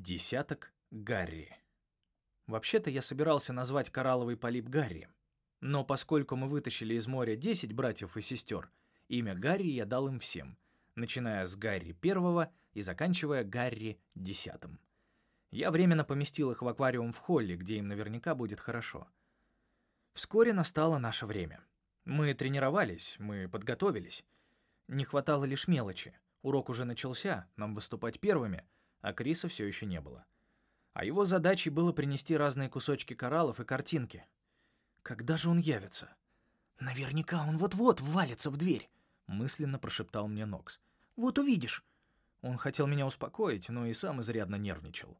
Десяток Гарри. Вообще-то я собирался назвать коралловый полип Гарри, но поскольку мы вытащили из моря 10 братьев и сестер, имя Гарри я дал им всем, начиная с Гарри первого и заканчивая Гарри десятым. Я временно поместил их в аквариум в холле, где им наверняка будет хорошо. Вскоре настало наше время. Мы тренировались, мы подготовились. Не хватало лишь мелочи. Урок уже начался, нам выступать первыми, а Криса все еще не было. А его задачей было принести разные кусочки кораллов и картинки. Когда же он явится? Наверняка он вот-вот валится в дверь, мысленно прошептал мне Нокс. Вот увидишь. Он хотел меня успокоить, но и сам изрядно нервничал.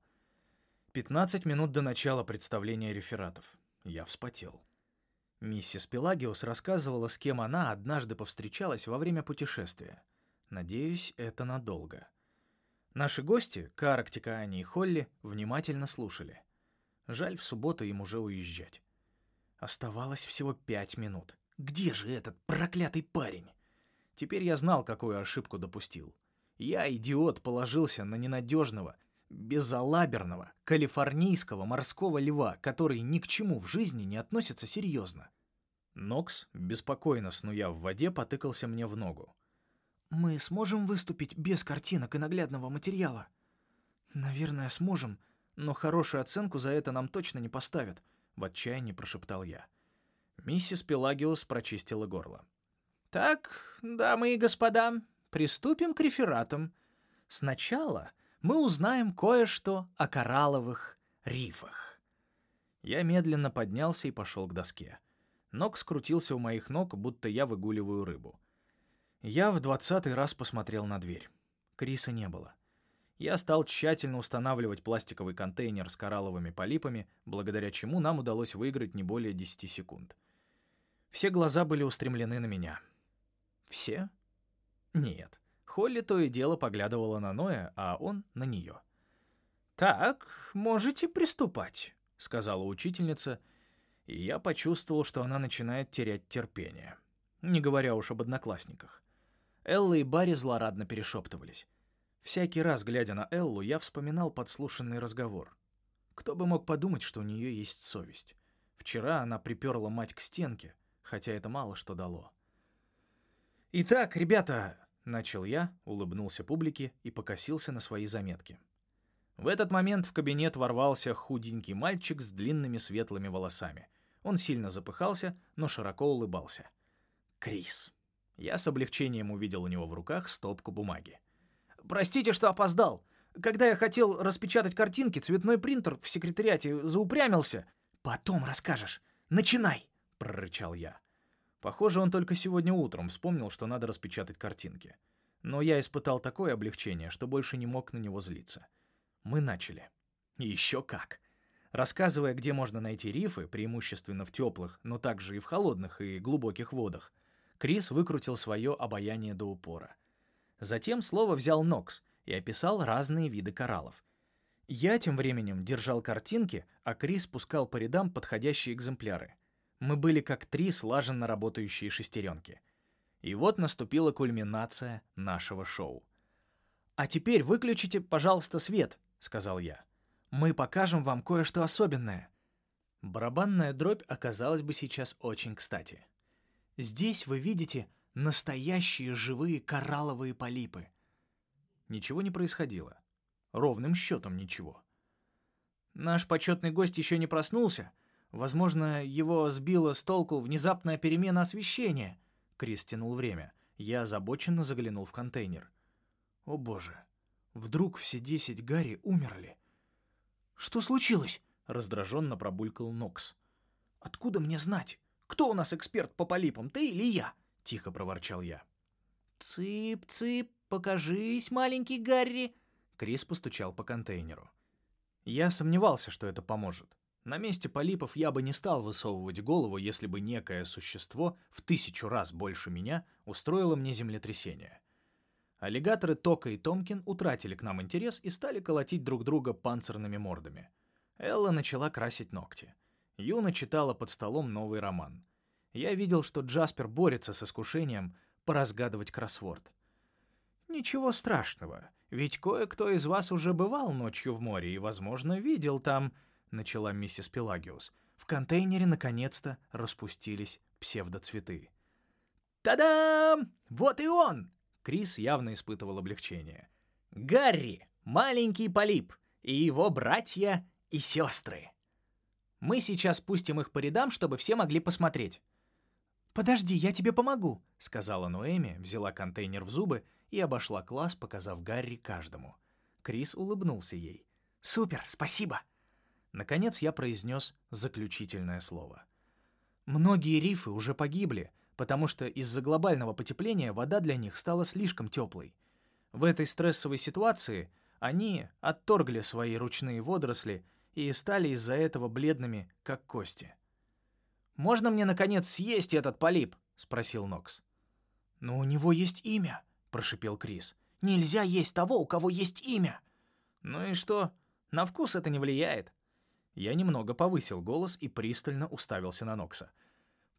15 минут до начала представления рефератов. Я вспотел. Миссис Пелагиус рассказывала, с кем она однажды повстречалась во время путешествия. Надеюсь, это надолго. Наши гости, Карактика, Ани и Холли, внимательно слушали. Жаль, в субботу им уже уезжать. Оставалось всего пять минут. Где же этот проклятый парень? Теперь я знал, какую ошибку допустил. Я, идиот, положился на ненадежного, безалаберного, калифорнийского морского льва, который ни к чему в жизни не относится серьезно. Нокс, беспокойно снуя в воде, потыкался мне в ногу. «Мы сможем выступить без картинок и наглядного материала?» «Наверное, сможем, но хорошую оценку за это нам точно не поставят», — в отчаянии прошептал я. Миссис Пелагиус прочистила горло. «Так, дамы и господа, приступим к рефератам. Сначала мы узнаем кое-что о коралловых рифах. Я медленно поднялся и пошел к доске. Ног скрутился у моих ног, будто я выгуливаю рыбу. Я в двадцатый раз посмотрел на дверь. Криса не было. Я стал тщательно устанавливать пластиковый контейнер с коралловыми полипами, благодаря чему нам удалось выиграть не более 10 секунд. Все глаза были устремлены на меня. Все? Нет. Холли то и дело поглядывала на Ноя, а он на нее. «Так, можете приступать», — сказала учительница, и я почувствовал, что она начинает терять терпение, не говоря уж об одноклассниках. Элла и Барри злорадно перешептывались. Всякий раз, глядя на Эллу, я вспоминал подслушанный разговор. Кто бы мог подумать, что у нее есть совесть. Вчера она приперла мать к стенке, хотя это мало что дало. «Итак, ребята, Начал я, улыбнулся публике и покосился на свои заметки. В этот момент в кабинет ворвался худенький мальчик с длинными светлыми волосами. Он сильно запыхался, но широко улыбался. Крис. Я с облегчением увидел у него в руках стопку бумаги. «Простите, что опоздал. Когда я хотел распечатать картинки, цветной принтер в секретариате заупрямился. Потом расскажешь. Начинай!» — прорычал я. Похоже, он только сегодня утром вспомнил, что надо распечатать картинки. Но я испытал такое облегчение, что больше не мог на него злиться. Мы начали. Еще как. Рассказывая, где можно найти рифы, преимущественно в теплых, но также и в холодных и глубоких водах, Крис выкрутил свое обаяние до упора. Затем слово взял Нокс и описал разные виды кораллов. Я тем временем держал картинки, а Крис пускал по рядам подходящие экземпляры — мы были как три слаженно работающие шестеренки. И вот наступила кульминация нашего шоу. «А теперь выключите, пожалуйста, свет», — сказал я. «Мы покажем вам кое-что особенное». Барабанная дробь оказалась бы сейчас очень кстати. Здесь вы видите настоящие живые коралловые полипы. Ничего не происходило. Ровным счетом ничего. Наш почетный гость еще не проснулся, Возможно, его сбила с толку внезапная перемена освещения. Крис тянул время. Я озабоченно заглянул в контейнер. О боже, вдруг все десять Гарри умерли. «Что случилось?» — раздраженно пробулькал Нокс. «Откуда мне знать? Кто у нас эксперт по полипам, ты или я?» — тихо проворчал я. «Цып-цып, покажись, маленький Гарри!» Крис постучал по контейнеру. Я сомневался, что это поможет. На месте полипов я бы не стал высовывать голову, если бы некое существо в тысячу раз больше меня устроило мне землетрясение. Аллигаторы Тока и Томкин утратили к нам интерес и стали колотить друг друга панцирными мордами. Элла начала красить ногти. Юна читала под столом новый роман. Я видел, что Джаспер борется с искушением поразгадывать кроссворд. «Ничего страшного. Ведь кое-кто из вас уже бывал ночью в море и, возможно, видел там, начала миссис Пелагиус. В контейнере наконец-то распустились псевдоцветы. Та-дам! Вот и он! Крис явно испытывал облегчение. Гарри, маленький полип, и его братья и сестры. Мы сейчас пустим их по рядам, чтобы все могли посмотреть. «Подожди, я тебе помогу», — сказала Ноэми, взяла контейнер в зубы и обошла класс, показав Гарри каждому. Крис улыбнулся ей. «Супер, спасибо!» Наконец я произнес заключительное слово. Многие рифы уже погибли, потому что из-за глобального потепления вода для них стала слишком теплой. В этой стрессовой ситуации они отторгли свои ручные водоросли и стали из-за этого бледными, как кости. «Можно мне, наконец, съесть этот полип?» — спросил Нокс. «Но у него есть имя», — прошипел Крис. «Нельзя есть того, у кого есть имя». «Ну и что? На вкус это не влияет». Я немного повысил голос и пристально уставился на Нокса.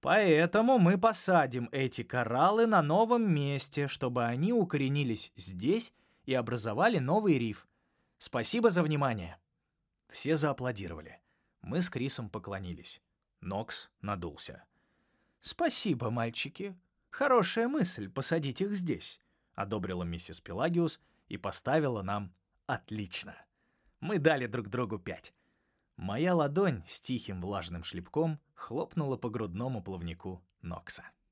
«Поэтому мы посадим эти кораллы на новом месте, чтобы они укоренились здесь и образовали новый риф. Спасибо за внимание». Все зааплодировали. Мы с Крисом поклонились. Нокс надулся. «Спасибо, мальчики. Хорошая мысль посадить их здесь», — одобрила миссис Пелагиус и поставила нам «отлично». Мы дали друг другу пять. Моя ладонь с тихим влажным шлепком хлопнула по грудному плавнику Нокса.